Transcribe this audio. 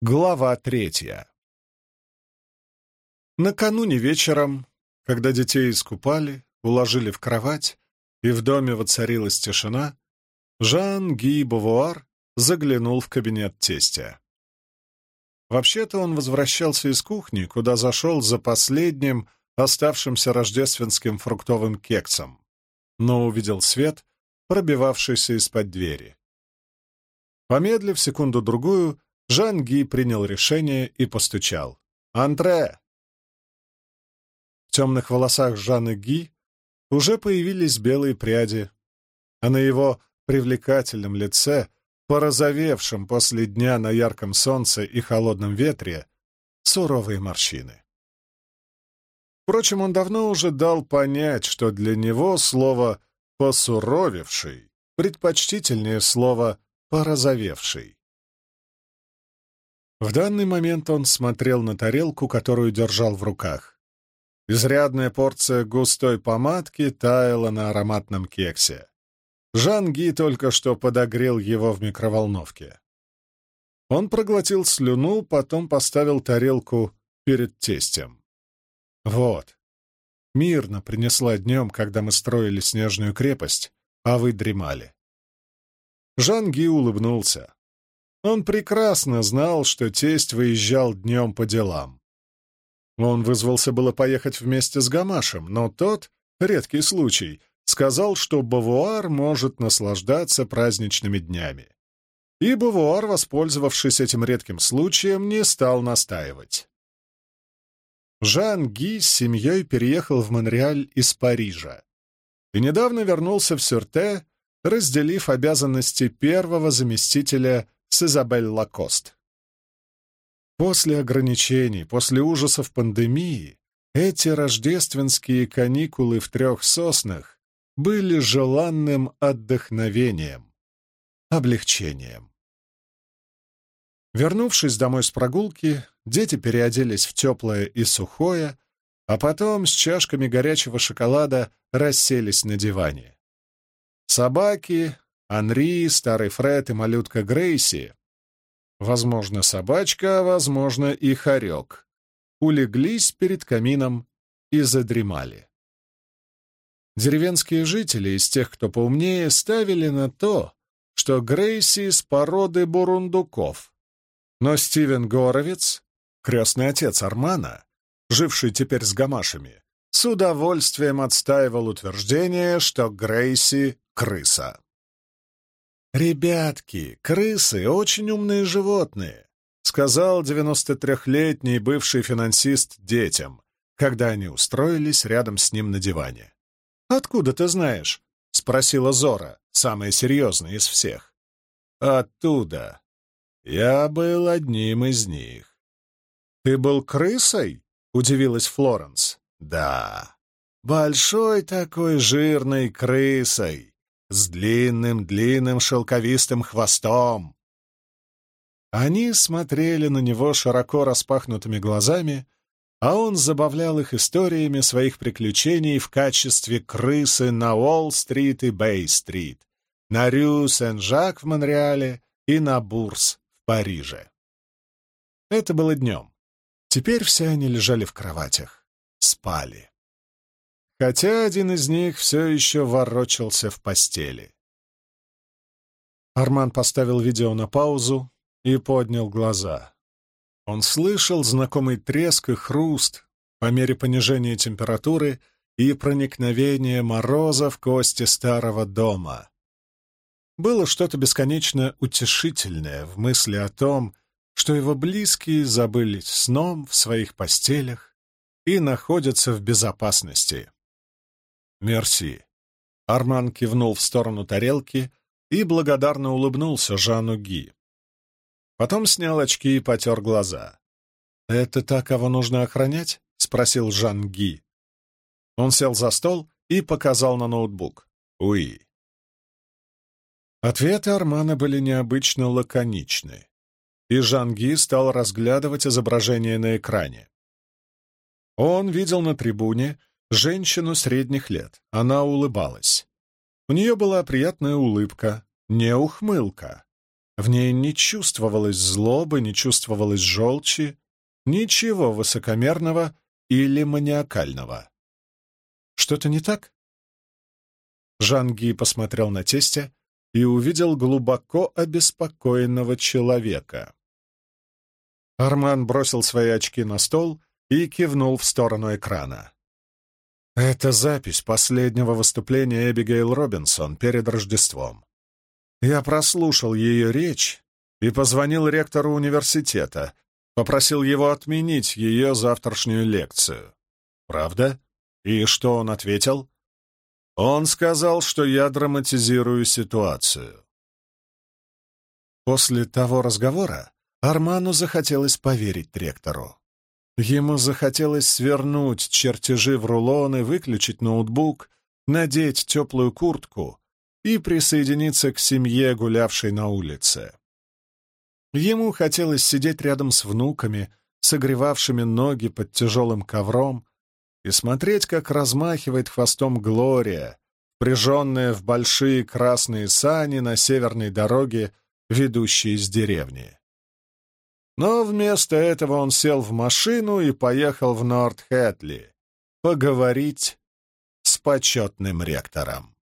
Глава третья. Накануне вечером, когда детей искупали, уложили в кровать, и в доме воцарилась тишина, Жан-Ги Бавуар заглянул в кабинет тестя. Вообще-то он возвращался из кухни, куда зашел за последним оставшимся рождественским фруктовым кексом, но увидел свет, пробивавшийся из-под двери. Помедлив секунду-другую, Жан-Ги принял решение и постучал. «Андре!» В темных волосах Жанны Ги уже появились белые пряди, а на его привлекательном лице, порозовевшем после дня на ярком солнце и холодном ветре, суровые морщины. Впрочем, он давно уже дал понять, что для него слово «посуровевший» предпочтительнее слова «порозовевший». В данный момент он смотрел на тарелку, которую держал в руках. Изрядная порция густой помадки таяла на ароматном кексе. Жан-Ги только что подогрел его в микроволновке. Он проглотил слюну, потом поставил тарелку перед тестем. «Вот, мирно принесла днем, когда мы строили снежную крепость, а вы дремали». Жан-Ги улыбнулся. Он прекрасно знал, что тесть выезжал днем по делам. Он вызвался было поехать вместе с Гамашем, но тот, редкий случай, сказал, что Бавуар может наслаждаться праздничными днями. И Бавуар, воспользовавшись этим редким случаем, не стал настаивать. Жан Ги с семьей переехал в Монреаль из Парижа и недавно вернулся в Сюрте, разделив обязанности первого заместителя с Изабель Лакост. После ограничений, после ужасов пандемии, эти рождественские каникулы в трех соснах были желанным отдохновением, облегчением. Вернувшись домой с прогулки, дети переоделись в теплое и сухое, а потом с чашками горячего шоколада расселись на диване. Собаки, Анри, старый Фред и малютка Грейси, возможно, собачка, а возможно, и хорек, улеглись перед камином и задремали. Деревенские жители из тех, кто поумнее, ставили на то, что Грейси из породы бурундуков. Но Стивен Горовец, крестный отец Армана, живший теперь с гамашами, с удовольствием отстаивал утверждение, что Грейси — крыса. «Ребятки, крысы — очень умные животные», — сказал 93-летний бывший финансист детям, когда они устроились рядом с ним на диване. «Откуда ты знаешь?» — спросила Зора, самая серьезная из всех. «Оттуда. Я был одним из них». «Ты был крысой?» — удивилась Флоренс. «Да. Большой такой жирной крысой с длинным-длинным шелковистым хвостом. Они смотрели на него широко распахнутыми глазами, а он забавлял их историями своих приключений в качестве крысы на Уолл-стрит и Бэй-стрит, на Рю Сен-Жак в Монреале и на Бурс в Париже. Это было днем. Теперь все они лежали в кроватях, спали хотя один из них все еще ворочался в постели. Арман поставил видео на паузу и поднял глаза. Он слышал знакомый треск и хруст по мере понижения температуры и проникновения мороза в кости старого дома. Было что-то бесконечно утешительное в мысли о том, что его близкие забылись сном в своих постелях и находятся в безопасности. «Мерси». Арман кивнул в сторону тарелки и благодарно улыбнулся Жану Ги. Потом снял очки и потер глаза. «Это та, кого нужно охранять?» — спросил Жан Ги. Он сел за стол и показал на ноутбук. «Уи». Ответы Армана были необычно лаконичны, и Жан Ги стал разглядывать изображение на экране. Он видел на трибуне женщину средних лет. Она улыбалась. У нее была приятная улыбка, не ухмылка. В ней не чувствовалось злобы, не чувствовалось желчи, ничего высокомерного или маниакального. Что-то не так? Жанги посмотрел на тестя и увидел глубоко обеспокоенного человека. Арман бросил свои очки на стол и кивнул в сторону экрана. Это запись последнего выступления Эбигейл Робинсон перед Рождеством. Я прослушал ее речь и позвонил ректору университета, попросил его отменить ее завтрашнюю лекцию. Правда? И что он ответил? Он сказал, что я драматизирую ситуацию. После того разговора Арману захотелось поверить ректору. Ему захотелось свернуть чертежи в рулоны, выключить ноутбук, надеть теплую куртку и присоединиться к семье, гулявшей на улице. Ему хотелось сидеть рядом с внуками, согревавшими ноги под тяжелым ковром, и смотреть, как размахивает хвостом Глория, приженная в большие красные сани на северной дороге, ведущей из деревни. Но вместо этого он сел в машину и поехал в Норт-Хэтли поговорить с почетным ректором.